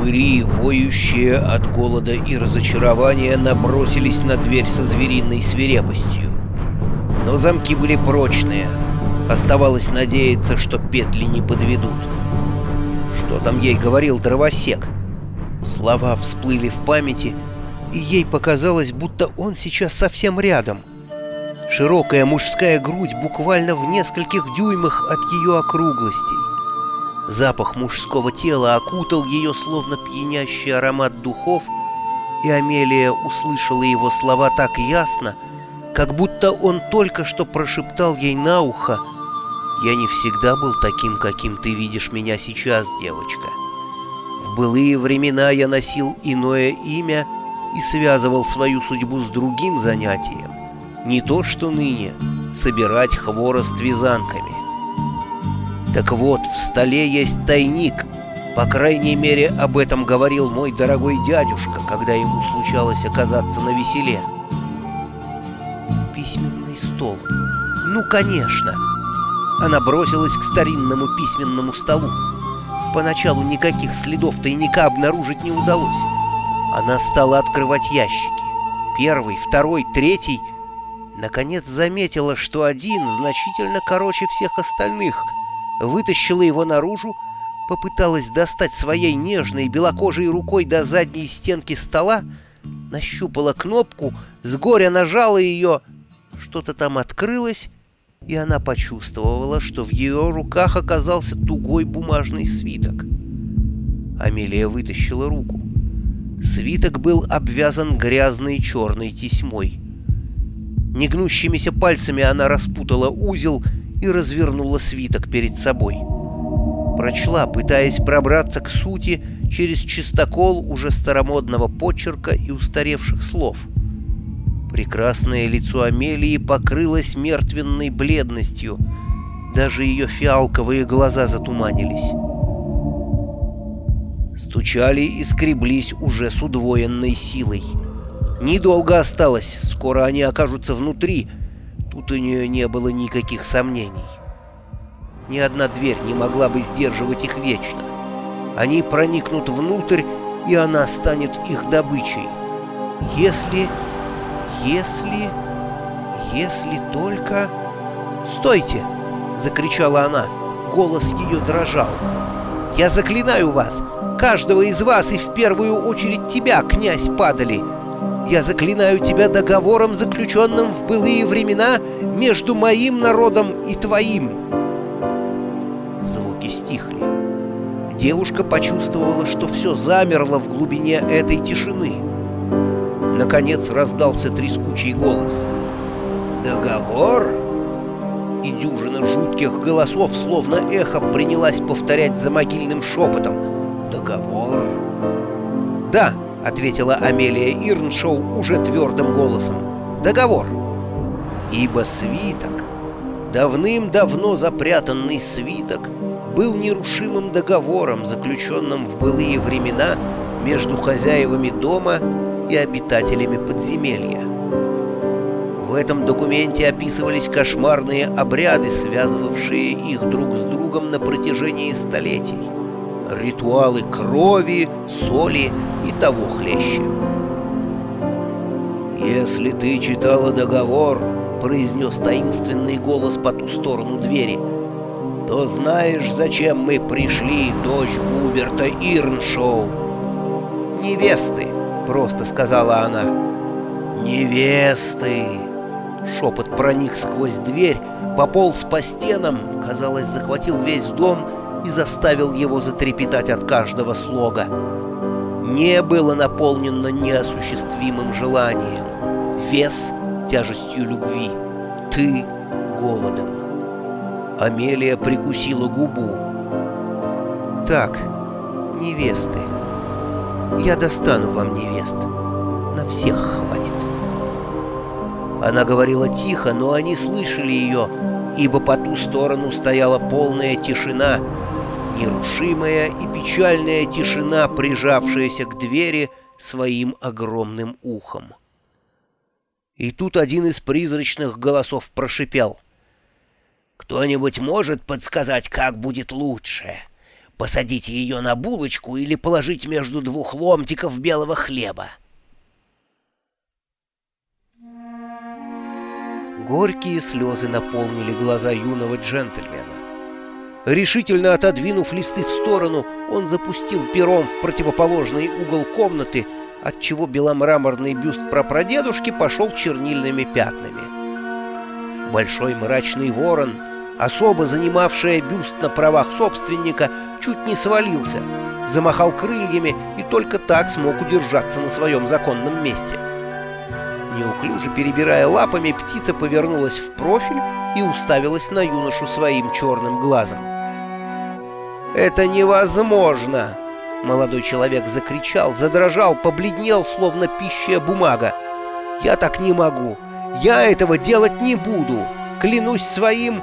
Упыри, воющие от голода и разочарования, набросились на дверь со звериной свирепостью. Но замки были прочные. Оставалось надеяться, что петли не подведут. Что там ей говорил дровосек? Слова всплыли в памяти, и ей показалось, будто он сейчас совсем рядом. Широкая мужская грудь буквально в нескольких дюймах от ее округлостей. Запах мужского тела окутал ее, словно пьянящий аромат духов, и Амелия услышала его слова так ясно, как будто он только что прошептал ей на ухо «Я не всегда был таким, каким ты видишь меня сейчас, девочка. В былые времена я носил иное имя и связывал свою судьбу с другим занятием. Не то, что ныне — собирать хворост вязанками. Так вот, в столе есть тайник. По крайней мере, об этом говорил мой дорогой дядюшка, когда ему случалось оказаться на веселе. Письменный стол. Ну, конечно. Она бросилась к старинному письменному столу. Поначалу никаких следов тайника обнаружить не удалось. Она стала открывать ящики. Первый, второй, третий. Наконец заметила, что один значительно короче всех остальных — вытащила его наружу, попыталась достать своей нежной белокожей рукой до задней стенки стола, нащупала кнопку, с горя нажала ее, что-то там открылось, и она почувствовала, что в ее руках оказался тугой бумажный свиток. Амелия вытащила руку. Свиток был обвязан грязной черной тесьмой. Негнущимися пальцами она распутала узел и развернула свиток перед собой. Прочла, пытаясь пробраться к сути через чистокол уже старомодного почерка и устаревших слов. Прекрасное лицо Амелии покрылось мертвенной бледностью. Даже ее фиалковые глаза затуманились. Стучали и скреблись уже с удвоенной силой. Недолго осталось, скоро они окажутся внутри — Тут у нее не было никаких сомнений. Ни одна дверь не могла бы сдерживать их вечно. Они проникнут внутрь, и она станет их добычей. Если... если... если только... «Стойте!» — закричала она. Голос ее дрожал. «Я заклинаю вас! Каждого из вас и в первую очередь тебя, князь Падали!» Я заклинаю тебя договором, заключенным в былые времена между моим народом и твоим. Звуки стихли. Девушка почувствовала, что все замерло в глубине этой тишины. Наконец раздался трескучий голос. «Договор?» И дюжина жутких голосов, словно эхо, принялась повторять за могильным шепотом. «Договор?» «Да!» — ответила Амелия Ирншоу уже твердым голосом. «Договор. Ибо свиток, давным-давно запрятанный свиток, был нерушимым договором, заключенным в былые времена между хозяевами дома и обитателями подземелья. В этом документе описывались кошмарные обряды, связывавшие их друг с другом на протяжении столетий. Ритуалы крови, соли и того хлеще. «Если ты читала договор», — произнес таинственный голос по ту сторону двери, «то знаешь, зачем мы пришли, дочь Губерта Ирншоу?» «Невесты», — просто сказала она. «Невесты!» Шепот проник сквозь дверь, пополз по стенам, казалось, захватил весь дом и заставил его затрепетать от каждого слога не было наполнено неосуществимым желанием, вес — тяжестью любви, ты — голодом. Амелия прикусила губу. «Так, невесты. Я достану вам невест. На всех хватит». Она говорила тихо, но они слышали ее, ибо по ту сторону стояла полная тишина — нерушимая и печальная тишина, прижавшаяся к двери своим огромным ухом. И тут один из призрачных голосов прошипел. «Кто-нибудь может подсказать, как будет лучше? Посадите ее на булочку или положить между двух ломтиков белого хлеба. Горькие слезы наполнили глаза юного джентльмена. Решительно отодвинув листы в сторону, он запустил пером в противоположный угол комнаты, отчего беломраморный бюст прапрадедушки пошел чернильными пятнами. Большой мрачный ворон, особо занимавший бюст на правах собственника, чуть не свалился, замахал крыльями и только так смог удержаться на своем законном месте. Неуклюже перебирая лапами, птица повернулась в профиль и уставилась на юношу своим черным глазом. «Это невозможно!» Молодой человек закричал, задрожал, побледнел, словно пищая бумага. «Я так не могу! Я этого делать не буду! Клянусь своим...»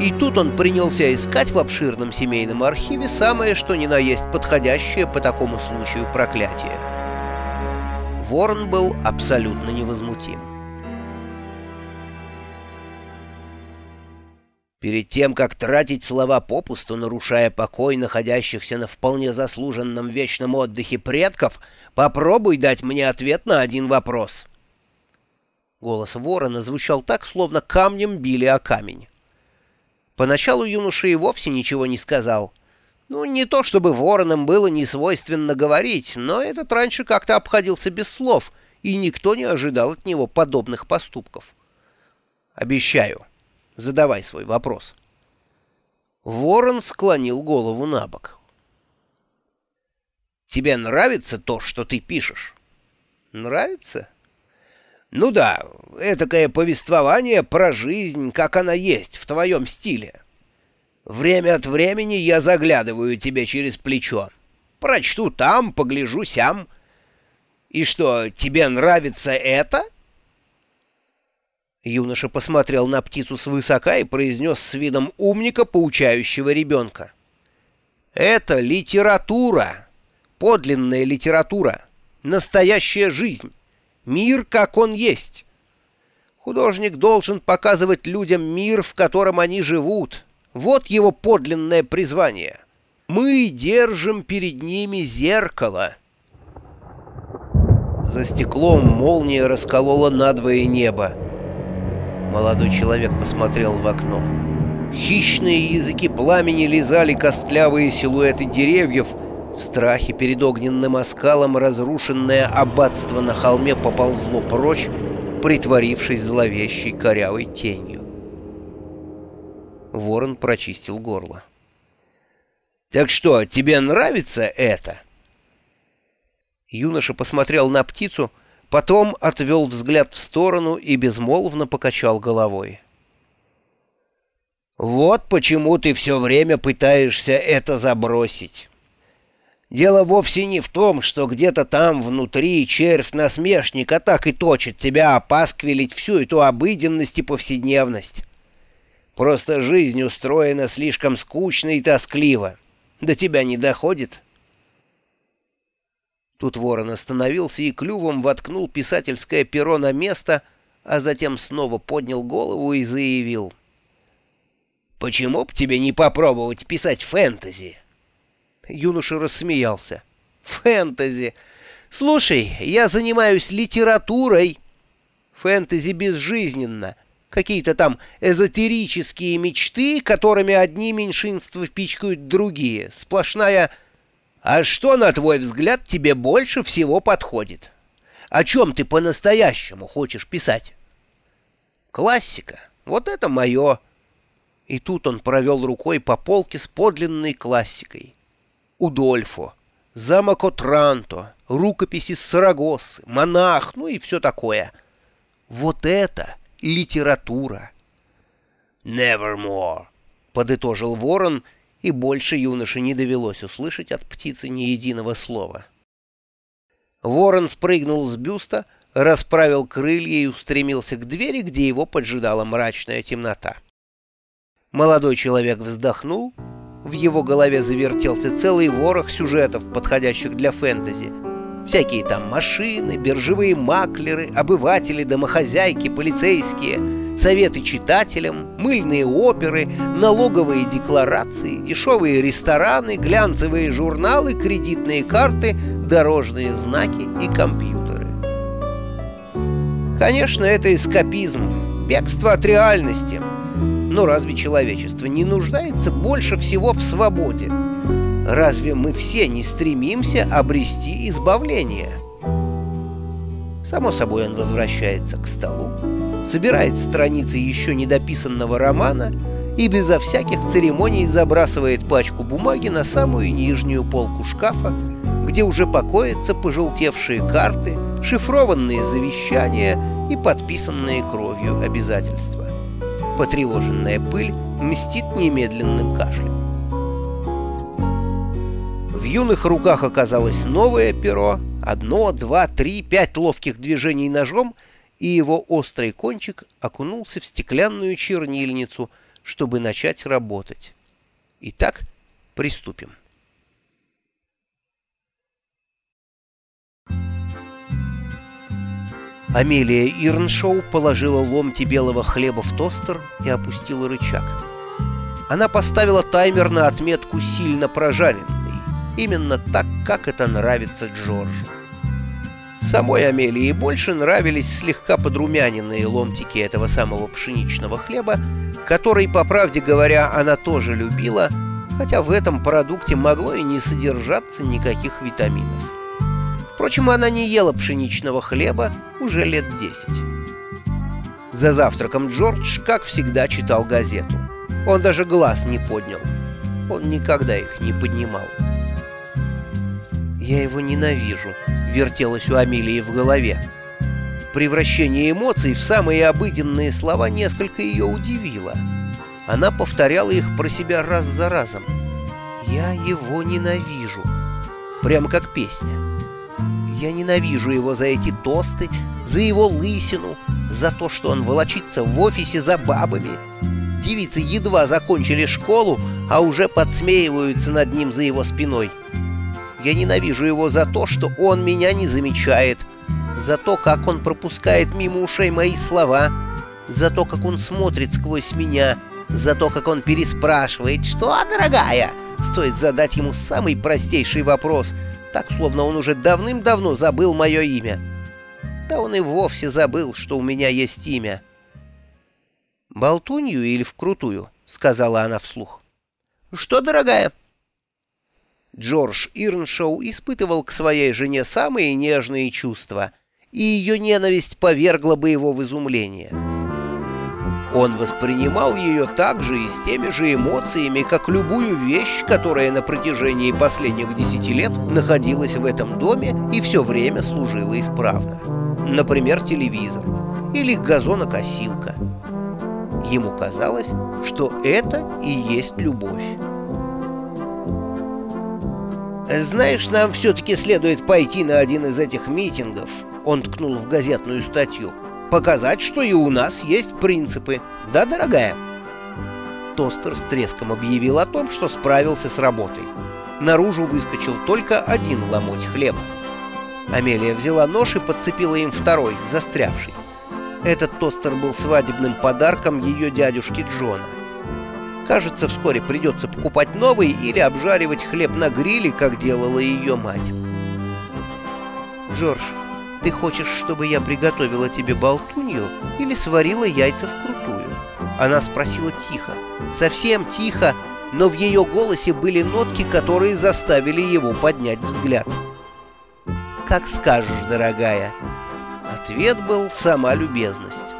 И тут он принялся искать в обширном семейном архиве самое что ни на есть подходящее по такому случаю проклятие. Ворон был абсолютно невозмутим. Перед тем, как тратить слова попусту, нарушая покой находящихся на вполне заслуженном вечном отдыхе предков, попробуй дать мне ответ на один вопрос. Голос ворона звучал так, словно камнем били о камень. Поначалу юноша и вовсе ничего не сказал — ну, не то чтобы воронам было не свойственно говорить, но этот раньше как-то обходился без слов, и никто не ожидал от него подобных поступков. Обещаю. Задавай свой вопрос. Ворон склонил голову на бок. Тебе нравится то, что ты пишешь? Нравится? Ну да, этакое повествование про жизнь, как она есть, в твоем стиле. Время от времени я заглядываю тебе через плечо. Прочту там, погляжу сям. И что, тебе нравится это?» Юноша посмотрел на птицу свысока и произнес с видом умника, поучающего ребенка. «Это литература, подлинная литература, настоящая жизнь, мир, как он есть. Художник должен показывать людям мир, в котором они живут, вот его подлинное призвание. Мы держим перед ними зеркало. За стеклом молния расколола надвое небо. Молодой человек посмотрел в окно. Хищные языки пламени лизали костлявые силуэты деревьев. В страхе перед огненным оскалом разрушенное аббатство на холме поползло прочь, притворившись зловещей корявой тенью. Ворон прочистил горло. «Так что, тебе нравится это?» Юноша посмотрел на птицу, потом отвел взгляд в сторону и безмолвно покачал головой. «Вот почему ты все время пытаешься это забросить. Дело вовсе не в том, что где-то там внутри червь-насмешник а так и точит тебя опасквилить всю эту обыденность и повседневность. Просто жизнь устроена слишком скучно и тоскливо. До тебя не доходит?» Тут ворон остановился и клювом воткнул писательское перо на место, а затем снова поднял голову и заявил. «Почему б тебе не попробовать писать фэнтези?» Юноша рассмеялся. «Фэнтези! Слушай, я занимаюсь литературой!» «Фэнтези безжизненно!» Какие-то там эзотерические мечты, которыми одни меньшинства пичкают другие. Сплошная «А что, на твой взгляд, тебе больше всего подходит? О чем ты по-настоящему хочешь писать?» «Классика. Вот это мое». И тут он провел рукой по полке с подлинной классикой. Удольфо, замок Отранто, рукописи Сарагосы, монах, ну и все такое. Вот это литература. «Nevermore», — подытожил ворон, и больше юноше не довелось услышать от птицы ни единого слова. Ворон спрыгнул с бюста, расправил крылья и устремился к двери, где его поджидала мрачная темнота. Молодой человек вздохнул, в его голове завертелся целый ворох сюжетов, подходящих для фэнтези — Всякие там машины, биржевые маклеры, обыватели, домохозяйки, полицейские, советы читателям, мыльные оперы, налоговые декларации, дешевые рестораны, глянцевые журналы, кредитные карты, дорожные знаки и компьютеры. Конечно, это эскапизм, бегство от реальности. Но разве человечество не нуждается больше всего в свободе? Разве мы все не стремимся обрести избавление? Само собой он возвращается к столу, собирает страницы еще недописанного романа и безо всяких церемоний забрасывает пачку бумаги на самую нижнюю полку шкафа, где уже покоятся пожелтевшие карты, шифрованные завещания и подписанные кровью обязательства. Потревоженная пыль мстит немедленным кашлем. Юных руках оказалось новое перо, одно, два, три, пять ловких движений ножом — и его острый кончик окунулся в стеклянную чернильницу, чтобы начать работать. Итак, приступим. Амелия Ирншоу положила ломти белого хлеба в тостер и опустила рычаг. Она поставила таймер на отметку «сильно прожаренный», именно так, как это нравится Джорджу. Самой Амелии больше нравились слегка подрумяненные ломтики этого самого пшеничного хлеба, который, по правде говоря, она тоже любила, хотя в этом продукте могло и не содержаться никаких витаминов. Впрочем, она не ела пшеничного хлеба уже лет десять. За завтраком Джордж, как всегда, читал газету. Он даже глаз не поднял. Он никогда их не поднимал. «Я его ненавижу», вертелось у Амелии в голове. Превращение эмоций в самые обыденные слова несколько ее удивило. Она повторяла их про себя раз за разом. «Я его ненавижу». Прямо как песня. Я ненавижу его за эти тосты, за его лысину, за то, что он волочится в офисе за бабами. Девицы едва закончили школу, а уже подсмеиваются над ним за его спиной. Я ненавижу его за то, что он меня не замечает, за то, как он пропускает мимо ушей мои слова, за то, как он смотрит сквозь меня, за то, как он переспрашивает «Что, дорогая?» Стоит задать ему самый простейший вопрос, так, словно он уже давным-давно забыл мое имя. Да он и вовсе забыл, что у меня есть имя. «Болтунью или вкрутую?» — сказала она вслух. «Что, дорогая?» Джордж Ирншоу испытывал к своей жене самые нежные чувства, и ее ненависть повергла бы его в изумление. Он воспринимал ее также и с теми же эмоциями, как любую вещь, которая на протяжении последних десяти лет находилась в этом доме и все время служила исправно. Например, телевизор или газонокосилка. Ему казалось, что это и есть любовь. «Знаешь, нам все-таки следует пойти на один из этих митингов», — он ткнул в газетную статью. «Показать, что и у нас есть принципы. Да, дорогая?» Тостер с треском объявил о том, что справился с работой. Наружу выскочил только один ломоть хлеба. Амелия взяла нож и подцепила им второй, застрявший. Этот тостер был свадебным подарком ее дядюшки Джона. Кажется, вскоре придется покупать новый или обжаривать хлеб на гриле, как делала ее мать. «Джордж, ты хочешь, чтобы я приготовила тебе болтунью или сварила яйца вкрутую?» Она спросила тихо, совсем тихо, но в ее голосе были нотки, которые заставили его поднять взгляд. «Как скажешь, дорогая». Ответ был сама любезность.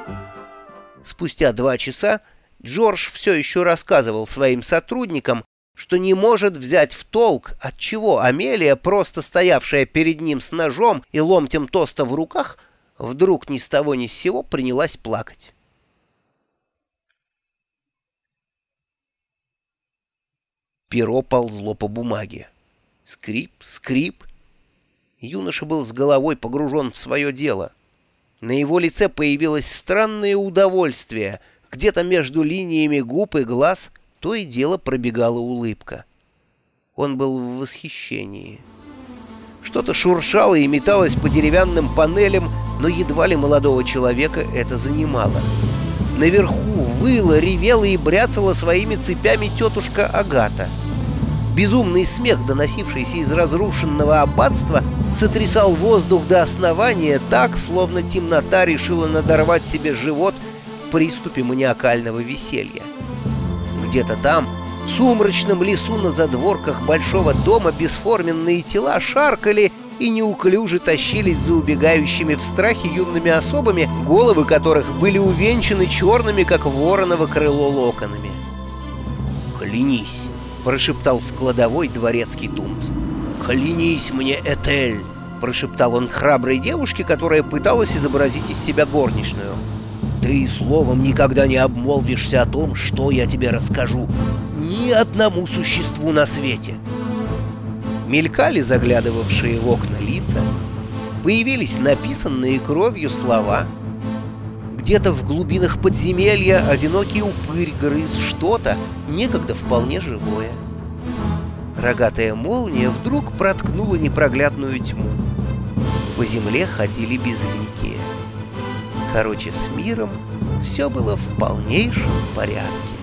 Спустя два часа Джордж все еще рассказывал своим сотрудникам, что не может взять в толк, отчего Амелия, просто стоявшая перед ним с ножом и ломтем тоста в руках, вдруг ни с того ни с сего принялась плакать. Перо ползло по бумаге. Скрип, скрип. Юноша был с головой погружен в свое дело. На его лице появилось странное удовольствие — где-то между линиями губ и глаз то и дело пробегала улыбка. Он был в восхищении. Что-то шуршало и металось по деревянным панелям, но едва ли молодого человека это занимало. Наверху выла, ревела и бряцала своими цепями тетушка Агата. Безумный смех, доносившийся из разрушенного аббатства, сотрясал воздух до основания так, словно темнота решила надорвать себе живот приступе маниакального веселья. Где-то там, в сумрачном лесу на задворках большого дома, бесформенные тела шаркали и неуклюже тащились за убегающими в страхе юными особами, головы которых были увенчаны черными, как вороново крыло, локонами. «Клянись!» — прошептал в кладовой дворецкий Тумс. «Клянись мне, Этель!» — прошептал он храброй девушке, которая пыталась изобразить из себя горничную. «Ты словом никогда не обмолвишься о том, что я тебе расскажу. Ни одному существу на свете!» Мелькали заглядывавшие в окна лица, появились написанные кровью слова. Где-то в глубинах подземелья одинокий упырь грыз что-то, некогда вполне живое. Рогатая молния вдруг проткнула непроглядную тьму. По земле ходили безликие. Короче, с миром все было в полнейшем порядке.